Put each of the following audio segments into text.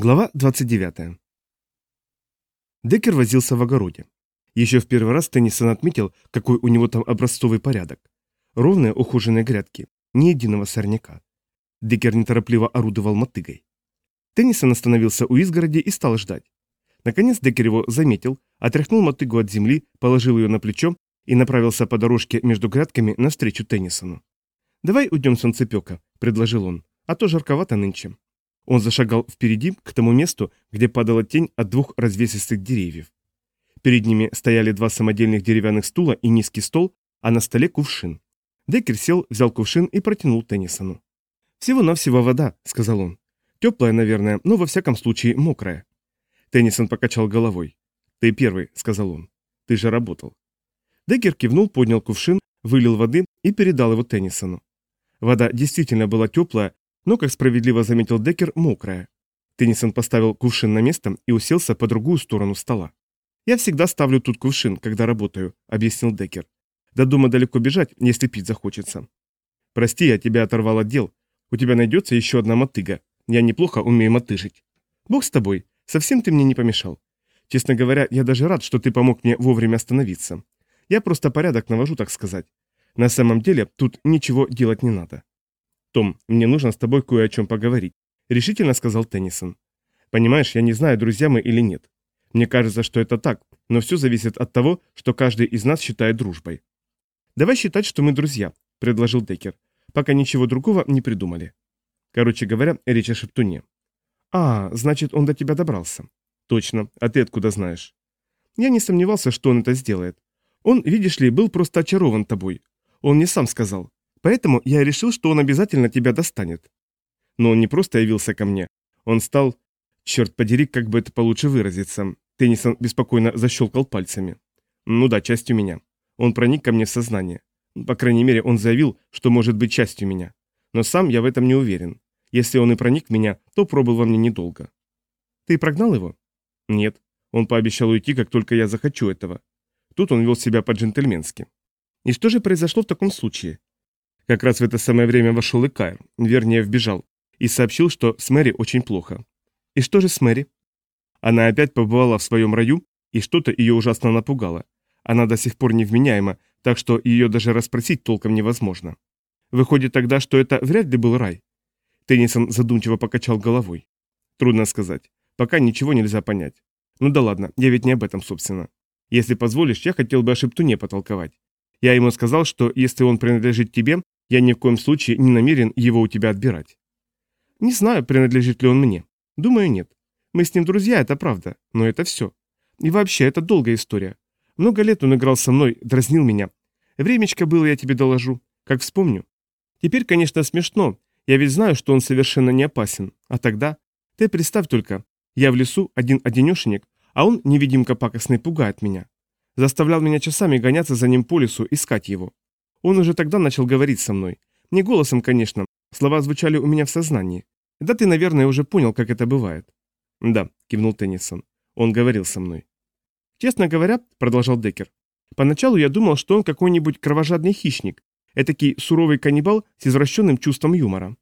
Глава 29. Деккер возился в огороде. Еще в первый раз Теннисон отметил, какой у него там образцовый порядок. Ровные ухоженные грядки, ни единого сорняка. Деккер неторопливо орудовал мотыгой. Теннисон остановился у изгороди и стал ждать. Наконец Деккер его заметил, отряхнул мотыгу от земли, положил ее на плечо и направился по дорожке между грядками навстречу Теннисону. «Давай уйдем солнцепека», — предложил он, — «а то жарковато нынче». Он зашагал впереди, к тому месту, где падала тень от двух развесистых деревьев. Перед ними стояли два самодельных деревянных стула и низкий стол, а на столе кувшин. Деккер сел, взял кувшин и протянул Теннисону. «Всего-навсего вода», — сказал он. «Теплая, наверное, но во всяком случае мокрая». Теннисон покачал головой. «Ты первый», — сказал он. «Ты же работал». Деккер кивнул, поднял кувшин, вылил воды и передал его Теннисону. Вода действительно была теплая, но, как справедливо заметил Деккер, мокрая. Теннисон поставил кувшин на место и уселся по другую сторону стола. «Я всегда ставлю тут кувшин, когда работаю», — объяснил Деккер. «До дома далеко бежать, если пить захочется». «Прости, я тебя оторвал от дел. У тебя найдется еще одна мотыга. Я неплохо умею мотыжить». «Бог с тобой. Совсем ты мне не помешал. Честно говоря, я даже рад, что ты помог мне вовремя остановиться. Я просто порядок навожу, так сказать. На самом деле, тут ничего делать не надо. «Том, мне нужно с тобой кое о чем поговорить», — решительно сказал Теннисон. «Понимаешь, я не знаю, друзья мы или нет. Мне кажется, что это так, но все зависит от того, что каждый из нас считает дружбой». «Давай считать, что мы друзья», — предложил Деккер, пока ничего другого не придумали. Короче говоря, речь о Шептуне. «А, значит, он до тебя добрался». «Точно. А ты откуда знаешь?» «Я не сомневался, что он это сделает. Он, видишь ли, был просто очарован тобой. Он мне сам сказал. Поэтому я решил, что он обязательно тебя достанет. Но он не просто явился ко мне. Он стал... Черт подери, как бы это получше выразиться. Теннисон беспокойно защелкал пальцами. Ну да, частью меня. Он проник ко мне в сознание. По крайней мере, он заявил, что может быть частью меня. Но сам я в этом не уверен. Если он и проник в меня, то пробыл во мне недолго. Ты прогнал его? Нет. Он пообещал уйти, как только я захочу этого. Тут он вел себя по-джентльменски. И что же произошло в таком случае? Как раз в это самое время вошел и Кайр, вернее, вбежал, и сообщил, что с Мэри очень плохо. И что же с Мэри? Она опять побывала в своем раю, и что-то ее ужасно напугало. Она до сих пор невменяема, так что ее даже расспросить толком невозможно. Выходит тогда, что это вряд ли был рай. Теннисон задумчиво покачал головой. Трудно сказать. Пока ничего нельзя понять. Ну да ладно, я ведь не об этом, собственно. Если позволишь, я хотел бы о Шептуне потолковать. Я ему сказал, что если он принадлежит тебе, я ни в коем случае не намерен его у тебя отбирать. Не знаю, принадлежит ли он мне. Думаю, нет. Мы с ним друзья, это правда, но это все. И вообще, это долгая история. Много лет он играл со мной, дразнил меня. Времечко было, я тебе доложу, как вспомню. Теперь, конечно, смешно. Я ведь знаю, что он совершенно не опасен. А тогда... Ты представь только, я в лесу, один-одинешенек, а он, невидимка пакостный, пугает меня. Заставлял меня часами гоняться за ним по лесу, искать его. Он уже тогда начал говорить со мной. Не голосом, конечно. Слова звучали у меня в сознании. Да ты, наверное, уже понял, как это бывает. Да, кивнул Теннисон. Он говорил со мной. Честно говоря, продолжал Деккер, поначалу я думал, что он какой-нибудь кровожадный хищник, этакий суровый каннибал с извращенным чувством юмора.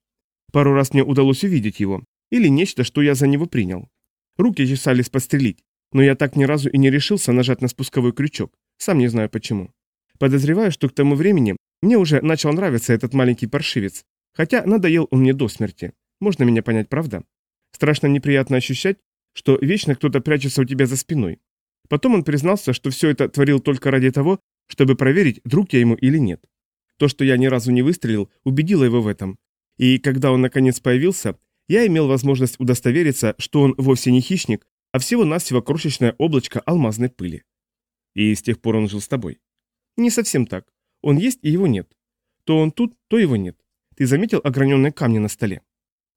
Пару раз мне удалось увидеть его, или нечто, что я за него принял. Руки чесались пострелить, но я так ни разу и не решился нажать на спусковой крючок, сам не знаю почему. Подозреваю, что к тому времени мне уже начал нравиться этот маленький паршивец, хотя надоел он мне до смерти. Можно меня понять, правда? Страшно неприятно ощущать, что вечно кто-то прячется у тебя за спиной. Потом он признался, что все это творил только ради того, чтобы проверить, друг я ему или нет. То, что я ни разу не выстрелил, убедило его в этом. И когда он наконец появился, я имел возможность удостовериться, что он вовсе не хищник, а всего-навсего крошечное облачко алмазной пыли. И с тех пор он жил с тобой. Не совсем так. Он есть и его нет. То он тут, то его нет. Ты заметил ограненные камни на столе?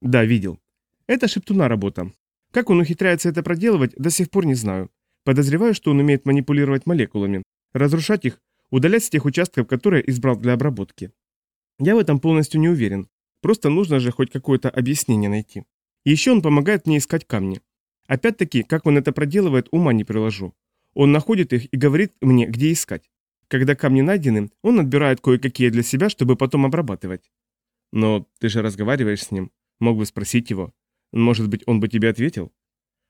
Да, видел. Это шептуна работа. Как он ухитряется это проделывать, до сих пор не знаю. Подозреваю, что он умеет манипулировать молекулами, разрушать их, удалять с тех участков, которые избрал для обработки. Я в этом полностью не уверен. Просто нужно же хоть какое-то объяснение найти. еще он помогает мне искать камни. Опять-таки, как он это проделывает, ума не приложу. Он находит их и говорит мне, где искать. Когда камни найдены, он отбирает кое-какие для себя, чтобы потом обрабатывать. Но ты же разговариваешь с ним. Мог бы спросить его. Может быть, он бы тебе ответил?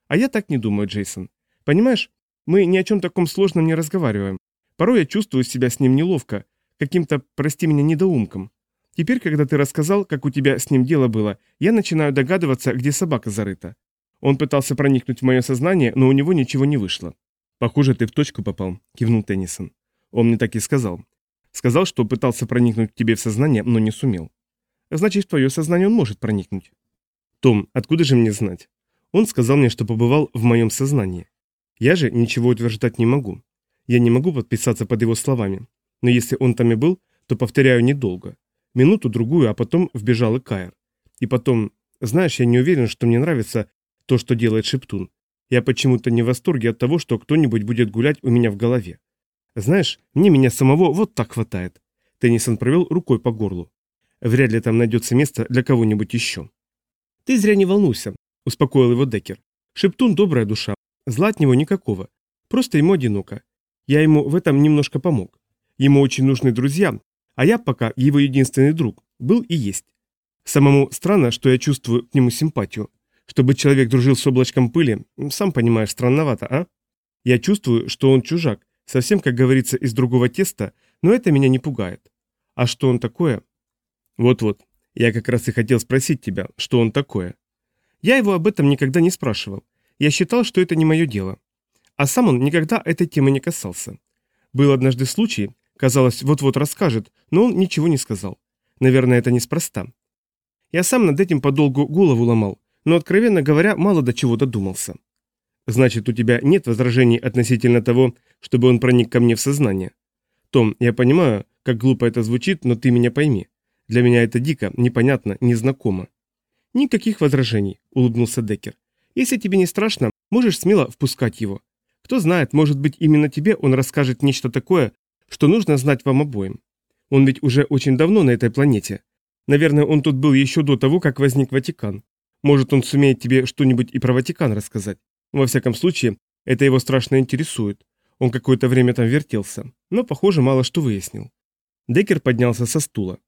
А я так не думаю, Джейсон. Понимаешь, мы ни о чем таком сложном не разговариваем. Порой я чувствую себя с ним неловко, каким-то, прости меня, недоумком. Теперь, когда ты рассказал, как у тебя с ним дело было, я начинаю догадываться, где собака зарыта. Он пытался проникнуть в мое сознание, но у него ничего не вышло. «Похоже, ты в точку попал», — кивнул Теннисон. Он мне так и сказал. Сказал, что пытался проникнуть к тебе в сознание, но не сумел. Значит, в твое сознание он может проникнуть. Том, откуда же мне знать? Он сказал мне, что побывал в моем сознании. Я же ничего утверждать не могу. Я не могу подписаться под его словами. Но если он там и был, то повторяю недолго. Минуту-другую, а потом вбежал и Кайр. И потом, знаешь, я не уверен, что мне нравится то, что делает Шептун. Я почему-то не в восторге от того, что кто-нибудь будет гулять у меня в голове. Знаешь, мне меня самого вот так хватает. Теннисон провел рукой по горлу. Вряд ли там найдется место для кого-нибудь еще. Ты зря не волнуйся, успокоил его Деккер. Шептун добрая душа. Зла от него никакого. Просто ему одиноко. Я ему в этом немножко помог. Ему очень нужны друзья, а я пока его единственный друг. Был и есть. Самому странно, что я чувствую к нему симпатию. Чтобы человек дружил с облачком пыли, сам понимаешь, странновато, а? Я чувствую, что он чужак, совсем, как говорится, из другого теста, но это меня не пугает. А что он такое? Вот-вот, я как раз и хотел спросить тебя, что он такое. Я его об этом никогда не спрашивал. Я считал, что это не мое дело. А сам он никогда этой темы не касался. Был однажды случай, казалось, вот-вот расскажет, но он ничего не сказал. Наверное, это неспроста. Я сам над этим подолгу голову ломал, но, откровенно говоря, мало до чего додумался. Значит, у тебя нет возражений относительно того, чтобы он проник ко мне в сознание. Том, я понимаю, как глупо это звучит, но ты меня пойми. Для меня это дико, непонятно, незнакомо. Никаких возражений, улыбнулся Деккер. Если тебе не страшно, можешь смело впускать его. Кто знает, может быть, именно тебе он расскажет нечто такое, что нужно знать вам обоим. Он ведь уже очень давно на этой планете. Наверное, он тут был еще до того, как возник Ватикан. Может, он сумеет тебе что-нибудь и про Ватикан рассказать. Во всяком случае, это его страшно интересует. Он какое-то время там вертелся, но, похоже, мало что выяснил. Деккер поднялся со стула.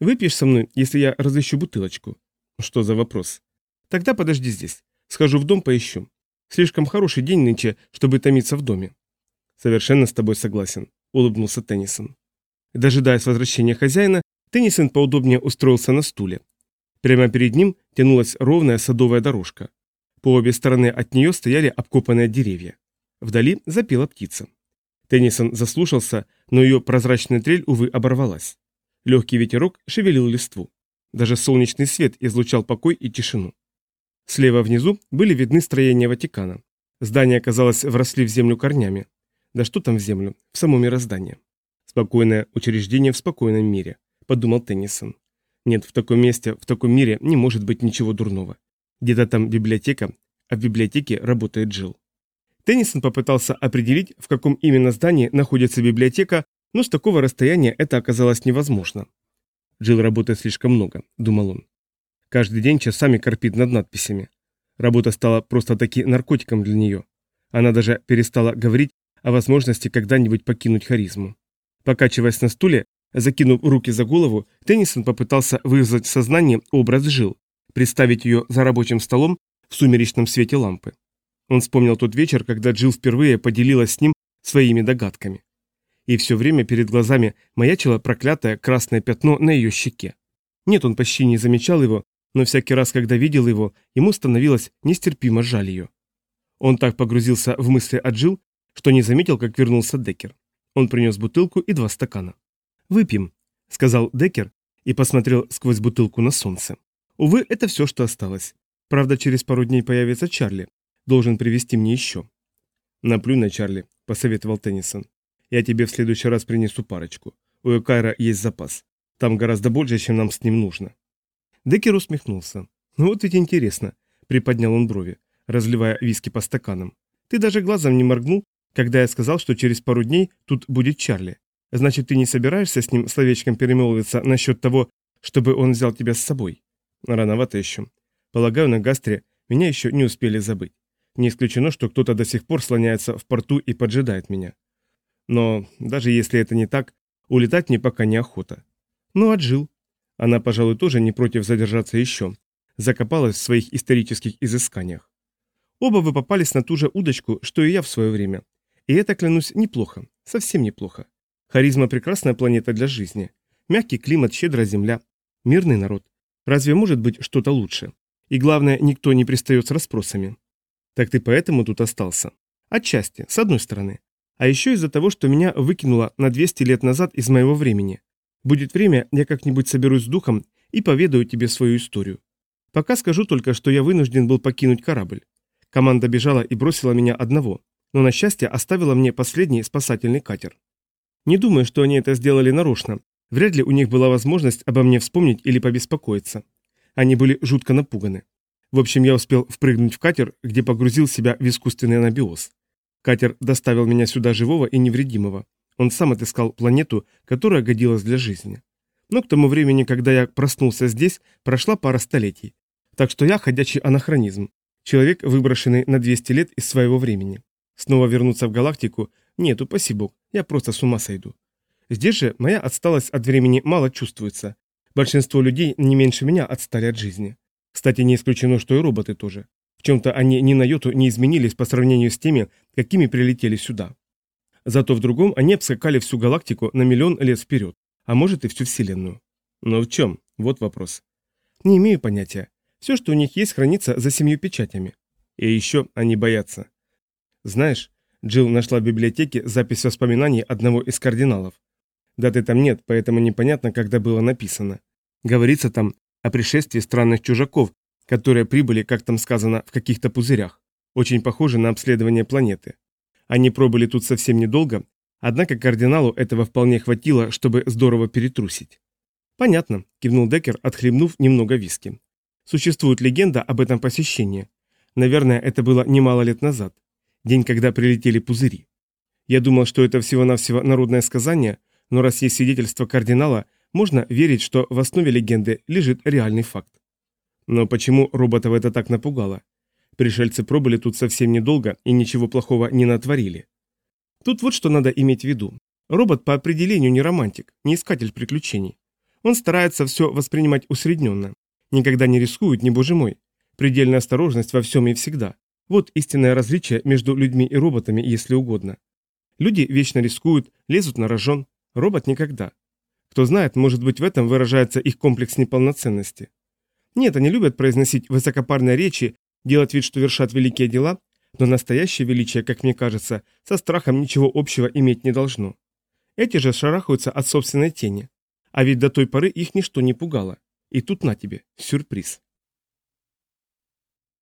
«Выпьешь со мной, если я разыщу бутылочку?» «Что за вопрос?» «Тогда подожди здесь. Схожу в дом, поищу. Слишком хороший день нынче, чтобы томиться в доме». «Совершенно с тобой согласен», — улыбнулся Теннисон. Дожидаясь возвращения хозяина, Теннисон поудобнее устроился на стуле. Прямо перед ним тянулась ровная садовая дорожка. По обе стороны от нее стояли обкопанные деревья. Вдали запела птица. Теннисон заслушался, но ее прозрачная трель, увы, оборвалась. Легкий ветерок шевелил листву. Даже солнечный свет излучал покой и тишину. Слева внизу были видны строения Ватикана. Здания, казалось, вросли в землю корнями. Да что там в землю, в само мироздание. Спокойное учреждение в спокойном мире, подумал Теннисон. Нет, в таком месте, в таком мире не может быть ничего дурного. Где-то там библиотека, а в библиотеке работает Джилл. Теннисон попытался определить, в каком именно здании находится библиотека, но с такого расстояния это оказалось невозможно. Джилл работает слишком много, думал он. Каждый день часами корпит над надписями. Работа стала просто-таки наркотиком для нее. Она даже перестала говорить о возможности когда-нибудь покинуть харизму. Покачиваясь на стуле, закинув руки за голову, Теннисон попытался вызвать в сознании образ Жил, представить ее за рабочим столом в сумеречном свете лампы. Он вспомнил тот вечер, когда Джилл впервые поделилась с ним своими догадками. И все время перед глазами маячило проклятое красное пятно на ее щеке. Нет, он почти не замечал его, но всякий раз, когда видел его, ему становилось нестерпимо жаль ее. Он так погрузился в мысли о Джилл, что не заметил, как вернулся Деккер. Он принес бутылку и два стакана. «Выпьем», — сказал Деккер и посмотрел сквозь бутылку на солнце. Увы, это все, что осталось. Правда, через пару дней появится Чарли. Должен привести мне еще. Наплюй на Чарли, посоветовал Теннисон. Я тебе в следующий раз принесу парочку. У Экайра есть запас. Там гораздо больше, чем нам с ним нужно. Деккер усмехнулся. Ну вот ведь интересно, приподнял он брови, разливая виски по стаканам. Ты даже глазом не моргнул, когда я сказал, что через пару дней тут будет Чарли. Значит, ты не собираешься с ним словечком перемолвиться насчет того, чтобы он взял тебя с собой? Рановато еще. Полагаю, на гастре меня еще не успели забыть. Не исключено, что кто-то до сих пор слоняется в порту и поджидает меня. Но даже если это не так, улетать мне пока неохота. Ну, отжил. Она, пожалуй, тоже не против задержаться еще. закопалась в своих исторических изысканиях. Оба вы попались на ту же удочку, что и я в свое время. И это, клянусь, неплохо, совсем неплохо. Харизма – прекрасная планета для жизни. Мягкий климат, щедрая земля, мирный народ. Разве может быть что-то лучше? И главное, никто не пристает с расспросами. Так ты поэтому тут остался? Отчасти, с одной стороны. А еще из-за того, что меня выкинуло на 200 лет назад из моего времени. Будет время, я как-нибудь соберусь с духом и поведаю тебе свою историю. Пока скажу только, что я вынужден был покинуть корабль. Команда бежала и бросила меня одного, но на счастье оставила мне последний спасательный катер. Не думаю, что они это сделали нарочно. Вряд ли у них была возможность обо мне вспомнить или побеспокоиться. Они были жутко напуганы. В общем, я успел впрыгнуть в катер, где погрузил себя в искусственный анабиоз. Катер доставил меня сюда живого и невредимого. Он сам отыскал планету, которая годилась для жизни. Но к тому времени, когда я проснулся здесь, прошла пара столетий. Так что я ходячий анахронизм. Человек, выброшенный на 200 лет из своего времени. Снова вернуться в галактику? Нет, упаси бог, я просто с ума сойду. Здесь же моя отсталость от времени мало чувствуется. Большинство людей не меньше меня отстали от жизни. Кстати, не исключено, что и роботы тоже. В чем-то они ни на йоту не изменились по сравнению с теми, какими прилетели сюда. Зато в другом они обскакали всю галактику на миллион лет вперед, а может и всю Вселенную. Но в чем? Вот вопрос. Не имею понятия. Все, что у них есть, хранится за семью печатями. И еще они боятся. Знаешь, Джилл нашла в библиотеке запись воспоминаний одного из кардиналов. Даты там нет, поэтому непонятно, когда было написано. Говорится там о пришествии странных чужаков, которые прибыли, как там сказано, в каких-то пузырях. Очень похоже на обследование планеты. Они пробыли тут совсем недолго, однако кардиналу этого вполне хватило, чтобы здорово перетрусить. «Понятно», – кивнул Деккер, отхлебнув немного виски. «Существует легенда об этом посещении. Наверное, это было немало лет назад. День, когда прилетели пузыри. Я думал, что это всего-навсего народное сказание, но раз есть свидетельство кардинала, можно верить, что в основе легенды лежит реальный факт. Но почему роботов это так напугало? Пришельцы пробыли тут совсем недолго и ничего плохого не натворили. Тут вот что надо иметь в виду. Робот по определению не романтик, не искатель приключений. Он старается все воспринимать усредненно. Никогда не рискует, не боже мой. Предельная осторожность во всем и всегда. Вот истинное различие между людьми и роботами, если угодно. Люди вечно рискуют, лезут на рожон, робот никогда. Кто знает, может быть в этом выражается их комплекс неполноценности. Нет, они любят произносить высокопарные речи, делать вид, что вершат великие дела, но настоящее величие, как мне кажется, со страхом ничего общего иметь не должно. Эти же шарахаются от собственной тени. А ведь до той поры их ничто не пугало. И тут на тебе, сюрприз.